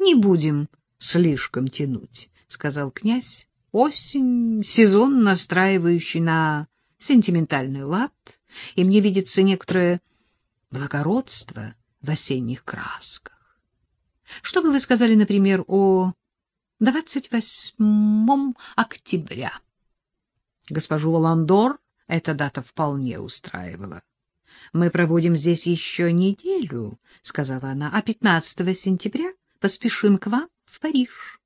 Не будем слишком тянуть, — сказал князь. Осень — сезон, настраивающий на сентиментальный лад, и мне видится некоторое благородство в осенних красках. Что бы вы сказали, например, о 28 октября? Госпожу Валандор эта дата вполне устраивала. Мы проводим здесь еще неделю, — сказала она, — а 15 сентября поспешим к вам в Париж.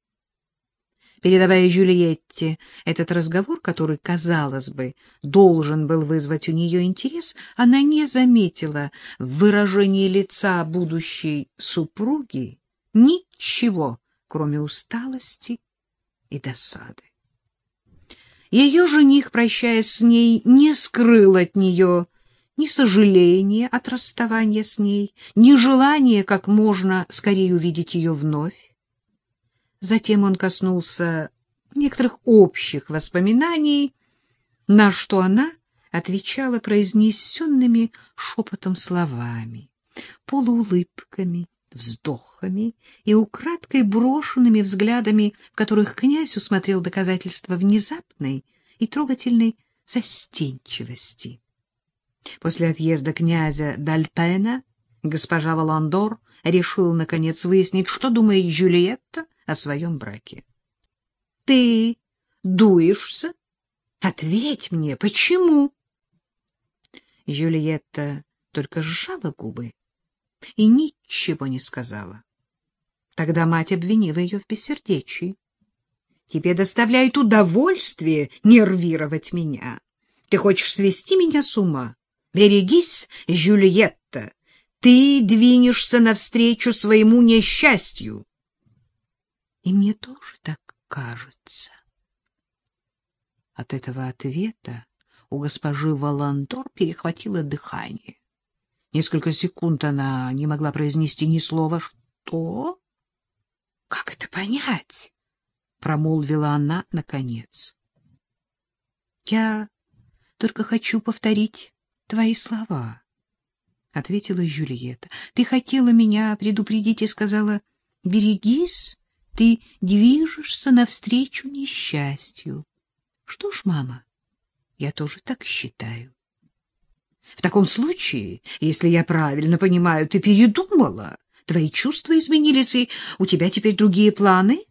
Передавая Жюльетте этот разговор, который, казалось бы, должен был вызвать у нее интерес, она не заметила в выражении лица будущей супруги ничего, кроме усталости и досады. Ее жених, прощаясь с ней, не скрыл от нее ни сожаления от расставания с ней, ни желания как можно скорее увидеть ее вновь. Затем он коснулся некоторых общих воспоминаний, на что она отвечала произнесенными шепотом словами, полуулыбками, вздохами и украдкой брошенными взглядами, в которых князь усмотрел доказательства внезапной и трогательной застенчивости. После отъезда князя Дальпена госпожа Валандор решила, наконец, выяснить, что думает Джульетта о своем браке. — Ты дуешься? Ответь мне, почему? Джульетта только сжала губы и ничего не сказала. Тогда мать обвинила ее в бессердечии. — Тебе доставляет удовольствие нервировать меня. Ты хочешь свести меня с ума? Берегись, Жюльетта, ты двинешься навстречу своему несчастью. И мне тоже так кажется. От этого ответа у госпожи Валандор перехватило дыхание. Несколько секунд она не могла произнести ни слова. «Что? Как это понять?» — промолвила она наконец. «Я только хочу повторить твои слова, — ответила Жюльетта. — Ты хотела меня предупредить и сказала, — берегись, ты движешься навстречу несчастью. Что ж, мама, я тоже так считаю. В таком случае, если я правильно понимаю, ты передумала, твои чувства изменились, и у тебя теперь другие планы?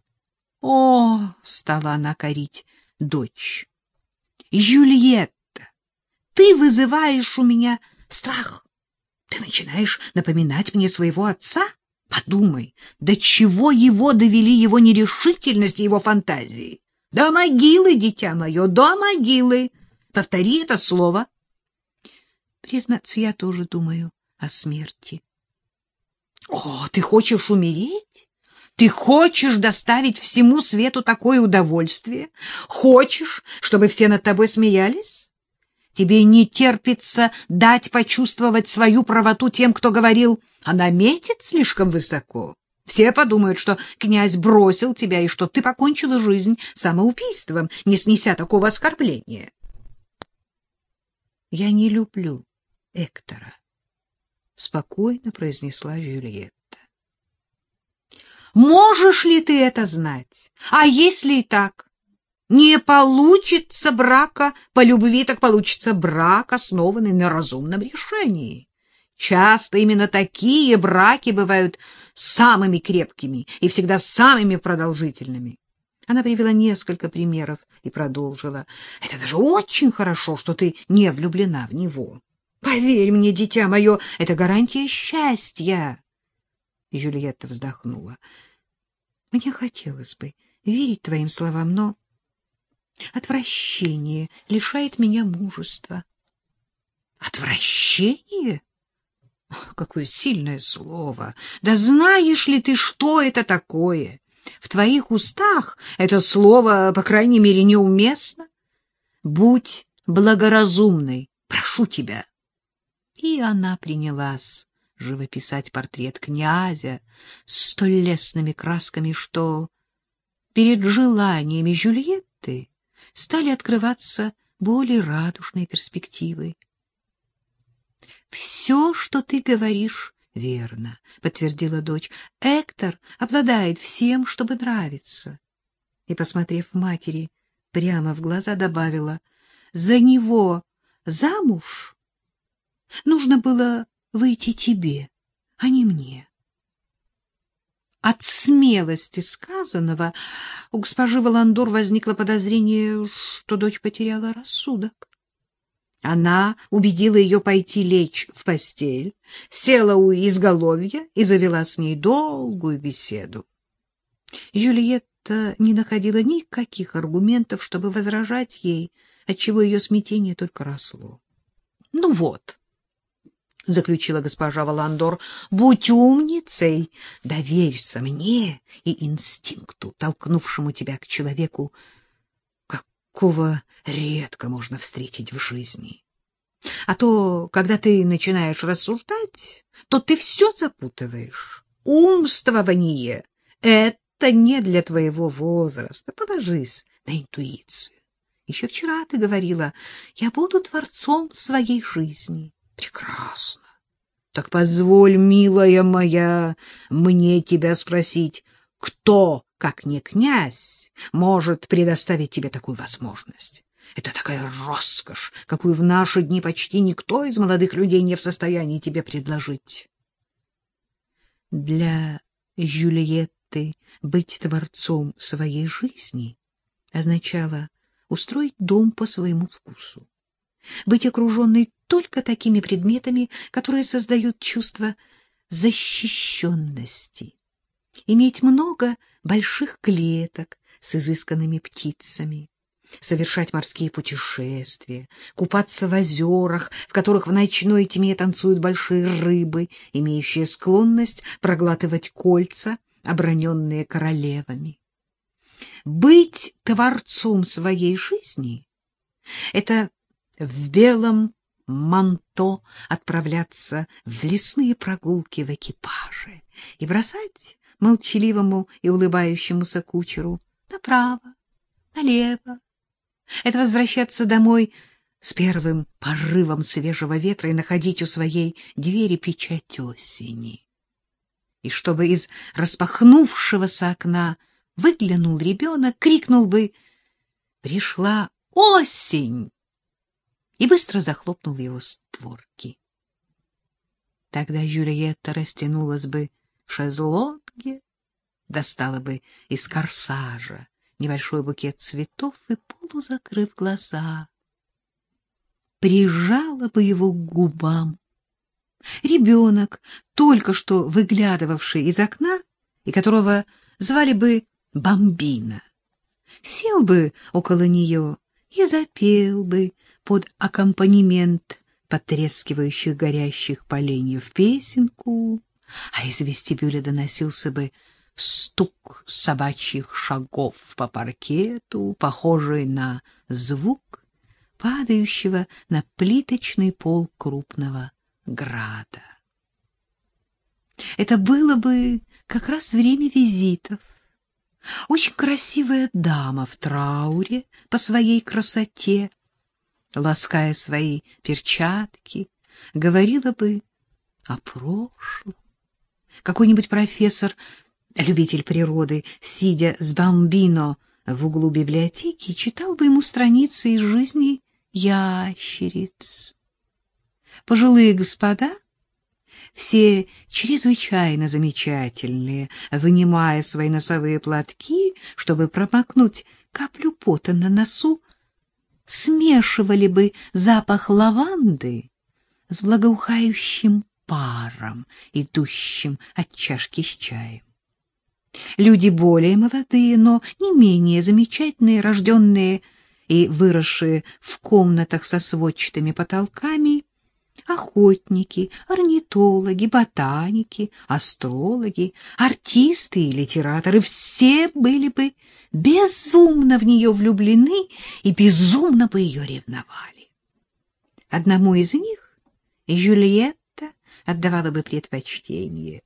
О, стала она корить дочь. Жюльетта, ты вызываешь у меня страх. Ты начинаешь напоминать мне своего отца? Подумай, до чего его довели его нерешительность и его фантазии? До могилы, дитя мое, до могилы. Повтори это слово. Признаться, я тоже думаю о смерти. О, ты хочешь умереть? Ты хочешь доставить всему свету такое удовольствие? Хочешь, чтобы все над тобой смеялись? Тебе не терпится дать почувствовать свою правоту тем, кто говорил, она метит слишком высоко. Все подумают, что князь бросил тебя и что ты покончила жизнь самоубийством, не снеся такого оскорбления. Я не люблю Эктора, спокойно произнесла Жюльетта. Можешь ли ты это знать? А если и так? Не получится брака по любви, так получится брак, основанный на разумном решении. Часто именно такие браки бывают самыми крепкими и всегда самыми продолжительными. Она привела несколько примеров и продолжила. Это даже очень хорошо, что ты не влюблена в него. Поверь мне, дитя мое, это гарантия счастья. Жюльетта вздохнула. Мне хотелось бы верить твоим словам, но Отвращение лишает меня мужества. Отвращение? Какое сильное слово! Да знаешь ли ты, что это такое? В твоих устах это слово, по крайней мере, неуместно. Будь благоразумной, прошу тебя. И она принялась живописать портрет князя столь лестными красками, что перед желаниями Жюльетты стали открываться более радужные перспективы. Все, что ты говоришь, — Верно, — подтвердила дочь. — Эктор обладает всем, чтобы нравиться. И, посмотрев матери прямо в глаза, добавила, — за него замуж нужно было выйти тебе, а не мне. От смелости сказанного у госпожи Валандор возникло подозрение, что дочь потеряла рассудок. Она убедила ее пойти лечь в постель, села у изголовья и завела с ней долгую беседу. Жюльетта не находила никаких аргументов, чтобы возражать ей, отчего ее смятение только росло. — Ну вот, — заключила госпожа Валандор, — будь умницей, доверься мне и инстинкту, толкнувшему тебя к человеку, какого редко можно встретить в жизни. А то, когда ты начинаешь рассуждать, то ты все запутываешь. Умствование — это не для твоего возраста. Положись на интуицию. Еще вчера ты говорила, я буду творцом своей жизни. Прекрасно. Так позволь, милая моя, мне тебя спросить, кто, как не князь, может предоставить тебе такую возможность? Это такая роскошь, какую в наши дни почти никто из молодых людей не в состоянии тебе предложить. Для Жюльетты быть творцом своей жизни означало устроить дом по своему вкусу быть окруженной только такими предметами, которые создают чувство защищенности, иметь много больших клеток с изысканными птицами, совершать морские путешествия, купаться в озерах, в которых в ночной тьме танцуют большие рыбы, имеющие склонность проглатывать кольца, оброненные королевами. Быть творцом своей жизни — это в белом манто отправляться в лесные прогулки в экипаже и бросать молчаливому и улыбающемуся кучеру направо, налево. Это возвращаться домой с первым порывом свежего ветра и находить у своей двери печать осени. И чтобы из распахнувшегося окна выглянул ребенок, крикнул бы «Пришла осень!» И быстро захлопнул его створки. Тогда Жюльетта растянулась бы в шезлонге, достала бы из корсажа небольшой букет цветов и, полузакрыв глаза, прижала бы его к губам. Ребенок, только что выглядывавший из окна, и которого звали бы Бомбина, сел бы около нее и запел бы под аккомпанемент потрескивающих горящих поленьев песенку, а из вестибюля доносился бы стук собачьих шагов по паркету, похожий на звук падающего на плиточный пол крупного града. Это было бы как раз время визитов, очень красивая дама в трауре по своей красоте, лаская свои перчатки, говорила бы о прошлом. Какой-нибудь профессор, любитель природы, сидя с бомбино в углу библиотеки, читал бы ему страницы из жизни ящериц. Пожилые господа все чрезвычайно замечательные, вынимая свои носовые платки, чтобы промокнуть каплю пота на носу, смешивали бы запах лаванды с благоухающим паром, идущим от чашки с чаем. Люди более молодые, но не менее замечательные, рожденные и выросшие в комнатах со сводчатыми потолками, охотники, орнитологи, ботаники, астрологи, артисты и литераторы все были бы безумно в нее влюблены и безумно бы ее ревновали. Одному из них Жюльетта отдавала бы предпочтение.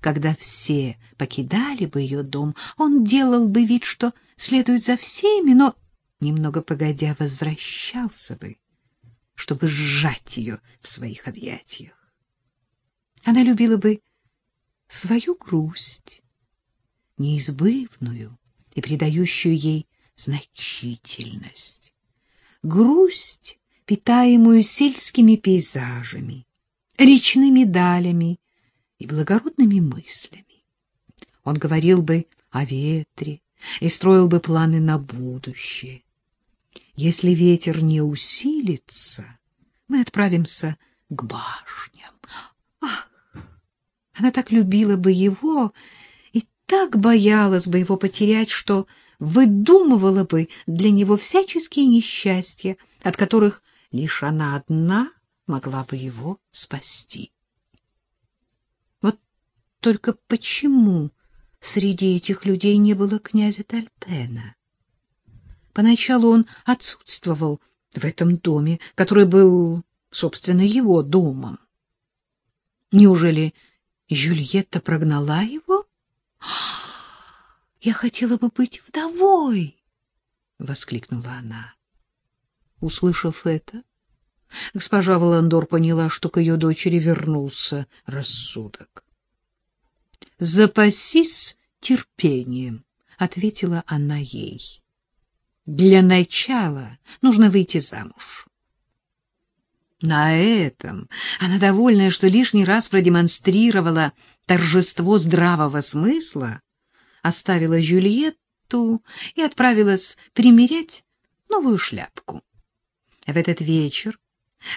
Когда все покидали бы ее дом, он делал бы вид, что следует за всеми, но, немного погодя, возвращался бы чтобы сжать ее в своих объятиях. Она любила бы свою грусть, неизбывную и придающую ей значительность. Грусть, питаемую сельскими пейзажами, речными далями и благородными мыслями. Он говорил бы о ветре и строил бы планы на будущее. Если ветер не усилится, мы отправимся к башням. Ах! Она так любила бы его и так боялась бы его потерять, что выдумывала бы для него всяческие несчастья, от которых лишь она одна могла бы его спасти. Вот только почему среди этих людей не было князя Тальпена? Поначалу он отсутствовал в этом доме, который был, собственно, его домом. Неужели Жюльетта прогнала его? Я хотела бы быть вдовой, воскликнула она. Услышав это, госпожа Валандор поняла, что к ее дочери вернулся рассудок. Запасись терпением, ответила она ей. Для начала нужно выйти замуж. На этом она, довольная, что лишний раз продемонстрировала торжество здравого смысла, оставила Жюльетту и отправилась примерять новую шляпку. В этот вечер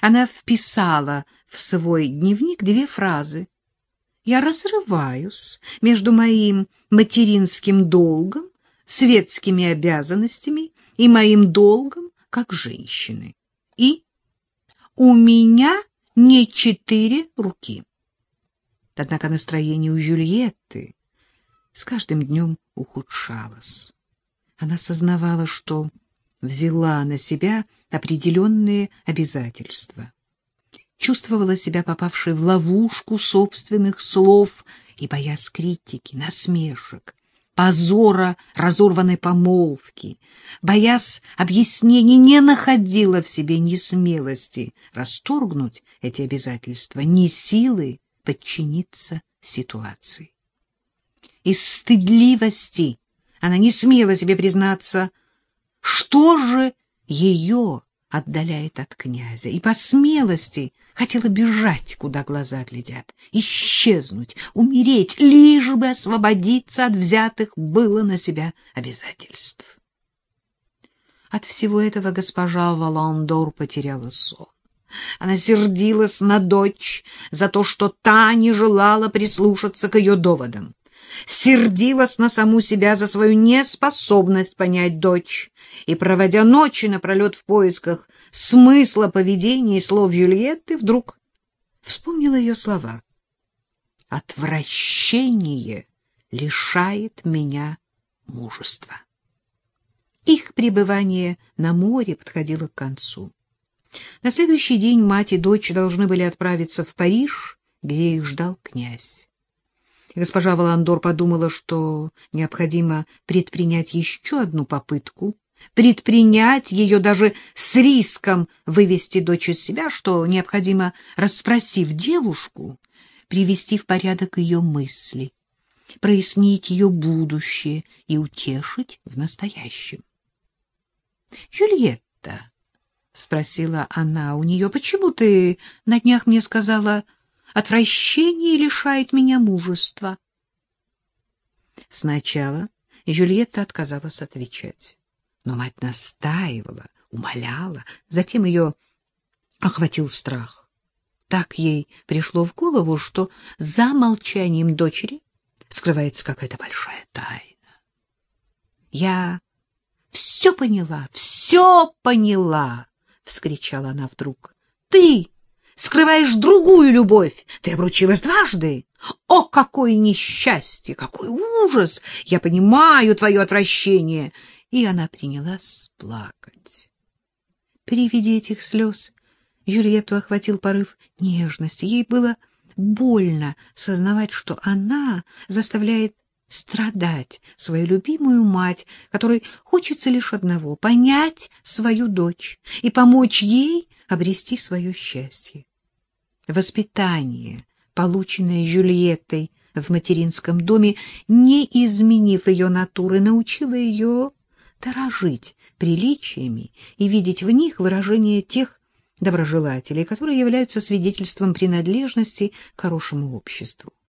она вписала в свой дневник две фразы. «Я разрываюсь между моим материнским долгом, светскими обязанностями и моим долгом как женщины. И у меня не четыре руки. Однако настроение у Жюльетты с каждым днем ухудшалось. Она сознавала, что взяла на себя определенные обязательства. Чувствовала себя попавшей в ловушку собственных слов и боясь критики, насмешек, позора разорванной помолвки, боясь объяснений, не находила в себе ни смелости расторгнуть эти обязательства, ни силы подчиниться ситуации. Из стыдливости она не смела себе признаться, что же ее отдаляет от князя, и по смелости хотела бежать, куда глаза глядят, исчезнуть, умереть, лишь бы освободиться от взятых было на себя обязательств. От всего этого госпожа Валандор потеряла сон. Она сердилась на дочь за то, что та не желала прислушаться к ее доводам сердилась на саму себя за свою неспособность понять дочь и, проводя ночи напролет в поисках смысла поведения и слов Юльетты, вдруг вспомнила ее слова. «Отвращение лишает меня мужества». Их пребывание на море подходило к концу. На следующий день мать и дочь должны были отправиться в Париж, где их ждал князь. Госпожа Валандор подумала, что необходимо предпринять еще одну попытку, предпринять ее даже с риском вывести дочь из себя, что необходимо, расспросив девушку, привести в порядок ее мысли, прояснить ее будущее и утешить в настоящем. — Джульетта, — спросила она у нее, — почему ты на днях мне сказала Отвращение лишает меня мужества. Сначала Жюльетта отказалась отвечать, но мать настаивала, умоляла, затем ее охватил страх. Так ей пришло в голову, что за молчанием дочери скрывается какая-то большая тайна. Я все поняла, все поняла, вскричала она вдруг. Ты скрываешь другую любовь. Ты обручилась дважды. О, какое несчастье, какой ужас! Я понимаю твое отвращение. И она принялась плакать. При виде этих слез Юльетту охватил порыв нежности. Ей было больно сознавать, что она заставляет страдать свою любимую мать, которой хочется лишь одного — понять свою дочь и помочь ей обрести свое счастье. Воспитание полученная Жюльеттой в материнском доме, не изменив ее натуры, научила ее дорожить приличиями и видеть в них выражение тех доброжелателей, которые являются свидетельством принадлежности к хорошему обществу.